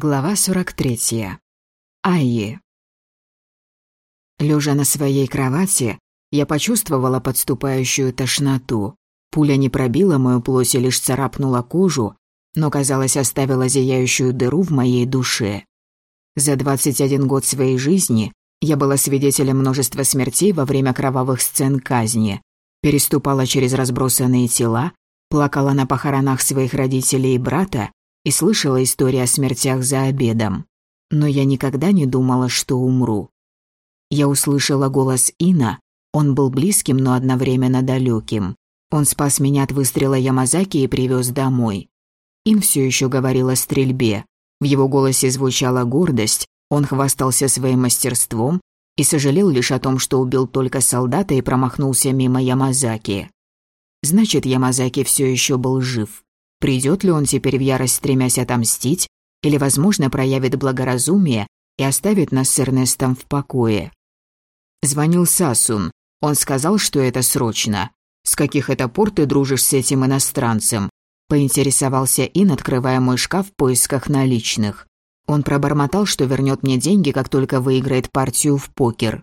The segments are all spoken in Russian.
Глава 43. Айи. Лежа на своей кровати, я почувствовала подступающую тошноту. Пуля не пробила мою плоть и лишь царапнула кожу, но, казалось, оставила зияющую дыру в моей душе. За 21 год своей жизни я была свидетелем множества смертей во время кровавых сцен казни, переступала через разбросанные тела, плакала на похоронах своих родителей и брата и слышала истории о смертях за обедом. Но я никогда не думала, что умру. Я услышала голос Ина, он был близким, но одновременно далеким. Он спас меня от выстрела Ямазаки и привез домой. Ин все еще говорил о стрельбе. В его голосе звучала гордость, он хвастался своим мастерством и сожалел лишь о том, что убил только солдата и промахнулся мимо Ямазаки. Значит, Ямазаки все еще был жив. Придет ли он теперь в ярость, стремясь отомстить, или, возможно, проявит благоразумие и оставит нас с Эрнестом в покое? Звонил Сасун. Он сказал, что это срочно. «С каких это пор ты дружишь с этим иностранцем?» Поинтересовался Ин, открывая мой шкаф в поисках наличных. Он пробормотал, что вернет мне деньги, как только выиграет партию в покер.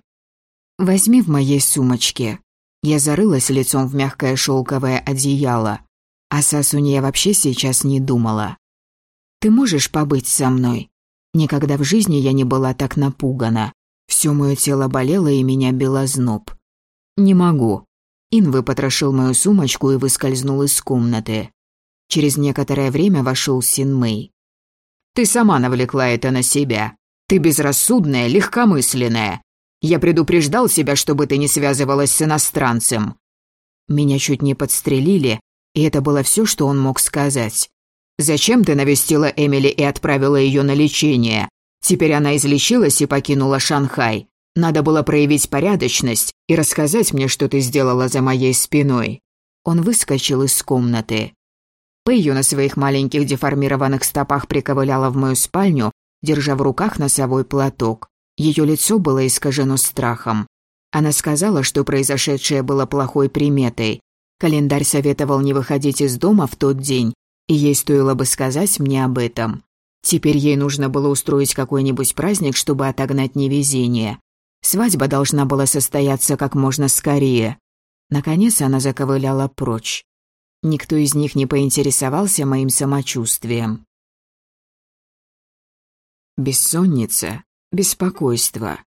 «Возьми в моей сумочке». Я зарылась лицом в мягкое шелковое одеяло. О Сасуне я вообще сейчас не думала. «Ты можешь побыть со мной?» Никогда в жизни я не была так напугана. Все мое тело болело и меня било зноб. «Не могу». Ин выпотрошил мою сумочку и выскользнул из комнаты. Через некоторое время вошел Син Мэй. «Ты сама навлекла это на себя. Ты безрассудная, легкомысленная. Я предупреждал себя, чтобы ты не связывалась с иностранцем». Меня чуть не подстрелили, и это было все, что он мог сказать. «Зачем ты навестила Эмили и отправила ее на лечение? Теперь она излечилась и покинула Шанхай. Надо было проявить порядочность и рассказать мне, что ты сделала за моей спиной». Он выскочил из комнаты. Пэйю на своих маленьких деформированных стопах приковыляла в мою спальню, держа в руках носовой платок. Ее лицо было искажено страхом. Она сказала, что произошедшее было плохой приметой, Календарь советовал не выходить из дома в тот день, и ей стоило бы сказать мне об этом. Теперь ей нужно было устроить какой-нибудь праздник, чтобы отогнать невезение. Свадьба должна была состояться как можно скорее. Наконец она заковыляла прочь. Никто из них не поинтересовался моим самочувствием. Бессонница, беспокойство.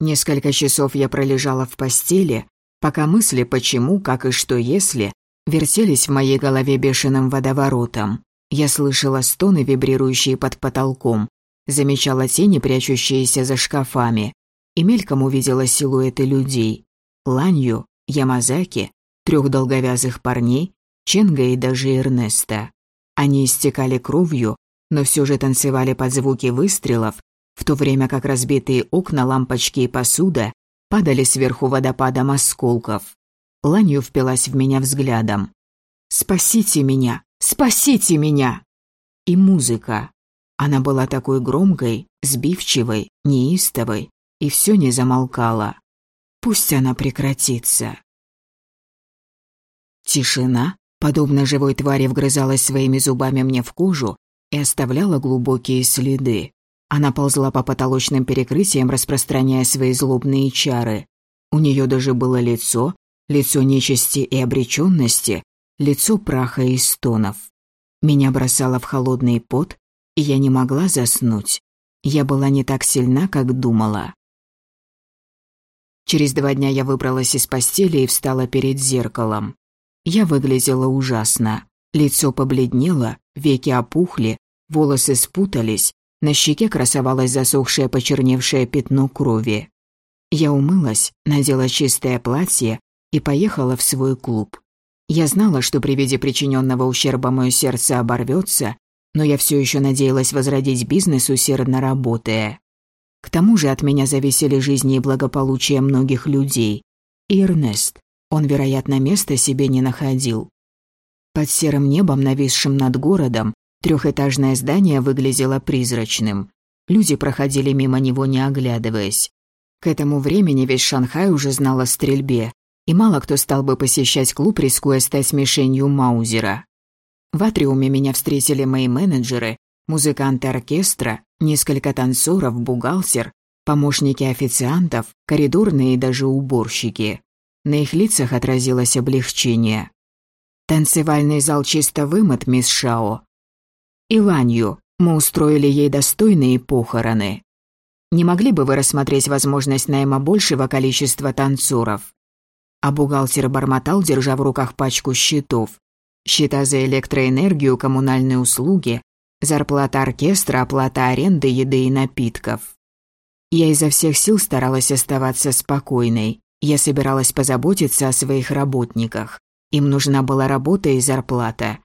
Несколько часов я пролежала в постели, пока мысли «почему», «как» и «что если» вертелись в моей голове бешеным водоворотом. Я слышала стоны, вибрирующие под потолком, замечала тени, прячущиеся за шкафами, и мельком увидела силуэты людей. Ланью, Ямазаки, трех долговязых парней, Ченга и даже Эрнеста. Они истекали кровью, но все же танцевали под звуки выстрелов, в то время как разбитые окна, лампочки и посуда падали сверху водопадом осколков. Ланью впилась в меня взглядом. «Спасите меня! Спасите меня!» И музыка. Она была такой громкой, сбивчивой, неистовой, и все не замолкало. Пусть она прекратится. Тишина, подобно живой твари, вгрызалась своими зубами мне в кожу и оставляла глубокие следы. Она ползла по потолочным перекрытиям, распространяя свои злобные чары. У нее даже было лицо, лицо нечисти и обреченности, лицо праха и стонов. Меня бросало в холодный пот, и я не могла заснуть. Я была не так сильна, как думала. Через два дня я выбралась из постели и встала перед зеркалом. Я выглядела ужасно. Лицо побледнело, веки опухли, волосы спутались, на щеке красовалось засохшее почерневшее пятно крови. Я умылась, надела чистое платье и поехала в свой клуб. Я знала, что при виде причиненного ущерба мое сердце оборвется, но я все еще надеялась возродить бизнес, усердно работая. К тому же от меня зависели жизни и благополучие многих людей. И Эрнест, он, вероятно, места себе не находил. Под серым небом, нависшим над городом, Трехэтажное здание выглядело призрачным. Люди проходили мимо него, не оглядываясь. К этому времени весь Шанхай уже знал о стрельбе, и мало кто стал бы посещать клуб, рискуя стать мишенью Маузера. В атриуме меня встретили мои менеджеры, Музыканты оркестра, несколько танцоров, бухгалтер, помощники официантов, коридорные и даже уборщики. На их лицах отразилось облегчение. Танцевальный зал чисто вымыт, мисс Шао. Иланью, мы устроили ей достойные похороны. Не могли бы вы рассмотреть возможность найма большего количества танцоров? А бухгалтер бормотал, держа в руках пачку счетов. Счета за электроэнергию, коммунальные услуги, зарплата оркестра, оплата аренды, еды и напитков. Я изо всех сил старалась оставаться спокойной. Я собиралась позаботиться о своих работниках. Им нужна была работа и зарплата.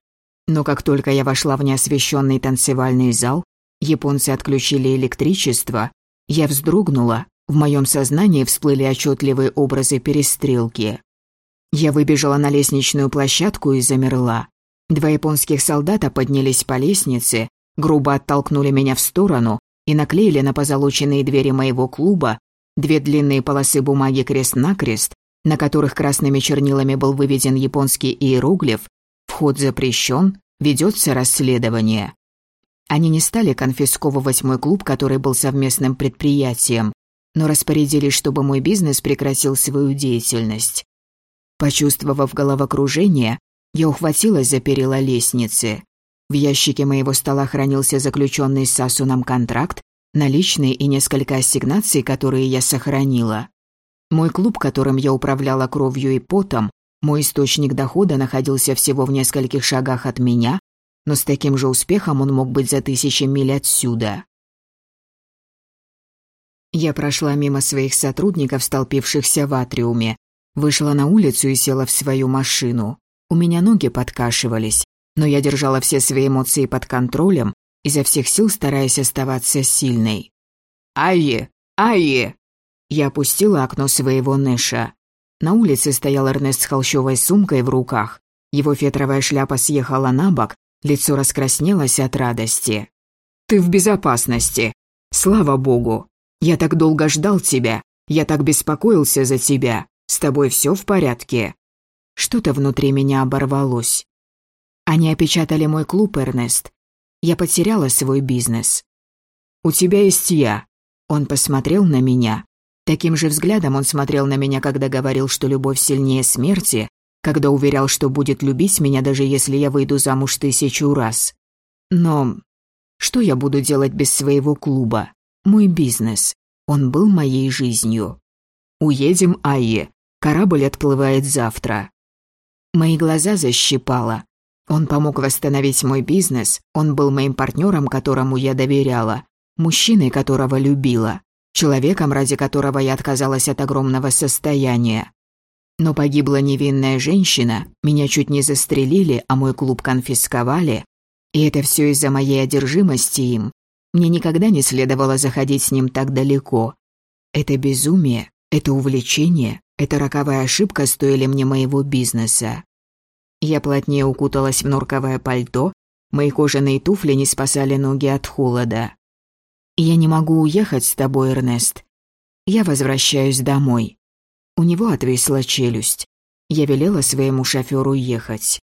Но как только я вошла в неосвещенный танцевальный зал, японцы отключили электричество, я вздрогнула, в моем сознании всплыли отчетливые образы перестрелки. Я выбежала на лестничную площадку и замерла. Два японских солдата поднялись по лестнице, грубо оттолкнули меня в сторону и наклеили на позолоченные двери моего клуба две длинные полосы бумаги крест-накрест на которых красными чернилами был выведен японский иероглиф «Вход запрещен, ведется расследование». Они не стали конфисковывать мой клуб, который был совместным предприятием, но распорядились, чтобы мой бизнес прекратил свою деятельность. Почувствовав головокружение, я ухватилась за перила лестницы. В ящике моего стола хранился заключенный с Сасуном контракт, наличные и несколько ассигнаций, которые я сохранила. Мой клуб, которым я управляла кровью и потом, мой источник дохода находился всего в нескольких шагах от меня, но с таким же успехом он мог быть за тысячи миль отсюда. Я прошла мимо своих сотрудников, столпившихся в атриуме, вышла на улицу и села в свою машину. У меня ноги подкашивались, но я держала все свои эмоции под контролем, изо всех сил стараясь оставаться сильной. «Айе! Айе!» Я опустила окно своего Нэша. На улице стоял Эрнест с холщовой сумкой в руках. Его фетровая шляпа съехала на бок, лицо раскраснелось от радости. «Ты в безопасности! Слава богу! Я так долго ждал тебя! Я так беспокоился за тебя! С тобой все в порядке?» Что-то внутри меня оборвалось. Они опечатали мой клуб, Эрнест. Я потеряла свой бизнес. «У тебя есть я». Он посмотрел на меня. Таким же взглядом он смотрел на меня, когда говорил, что любовь сильнее смерти, когда уверял, что будет любить меня, даже если я выйду замуж тысячу раз. Но что я буду делать без своего клуба? Мой бизнес. Он был моей жизнью. Уедем, Айе. Корабль отплывает завтра. Мои глаза защипало. Он помог восстановить мой бизнес, он был моим партнером, которому я доверяла, мужчиной, которого любила человеком, ради которого я отказалась от огромного состояния. Но погибла невинная женщина, меня чуть не застрелили, а мой клуб конфисковали. И это все из-за моей одержимости им. Мне никогда не следовало заходить с ним так далеко. Это безумие, это увлечение, это роковая ошибка стоили мне моего бизнеса. Я плотнее укуталась в норковое пальто, мои кожаные туфли не спасали ноги от холода. «Я не могу уехать с тобой, Эрнест. Я возвращаюсь домой». У него отвесила челюсть. Я велела своему шоферу ехать.